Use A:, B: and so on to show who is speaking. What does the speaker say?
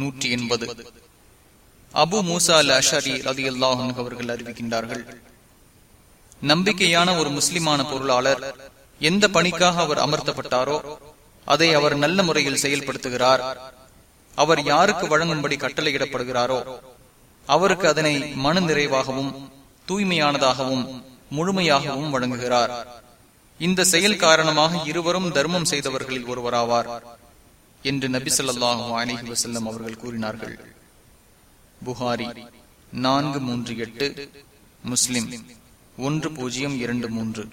A: நூற்றி எண்பது. அபு மூசா அல் அஷரி ரதி அல்லாஹன் அவர்கள் அறிவிக்கின்றார்கள் நம்பிக்கையான ஒரு முஸ்லிமான பொருளாளர் எந்த பணிக்காக அவர் அமர்த்தப்பட்டாரோ அதை அவர் நல்ல முறையில் செயல்படுத்துகிறார். அவர் யாருக்கு வழங்கும்படி கட்டளையிடப்படுகிறாரோ அவருக்கு அதனை மன நிறைவாகவும் தூய்மையானதாகவும் முழுமையாகவும் வழங்குகிறார். இந்த செயல் காரணமாக இருவரும் தர்மம் செய்தவர்களில் ஒருவராவார். என்று நபி சொல்லாஹு அலஹி வசல்லம் அவர்கள் கூறினார்கள். புகாரி நான்கு மூன்று எட்டு முஸ்லிம் ஒன்று பூஜ்ஜியம் இரண்டு மூன்று.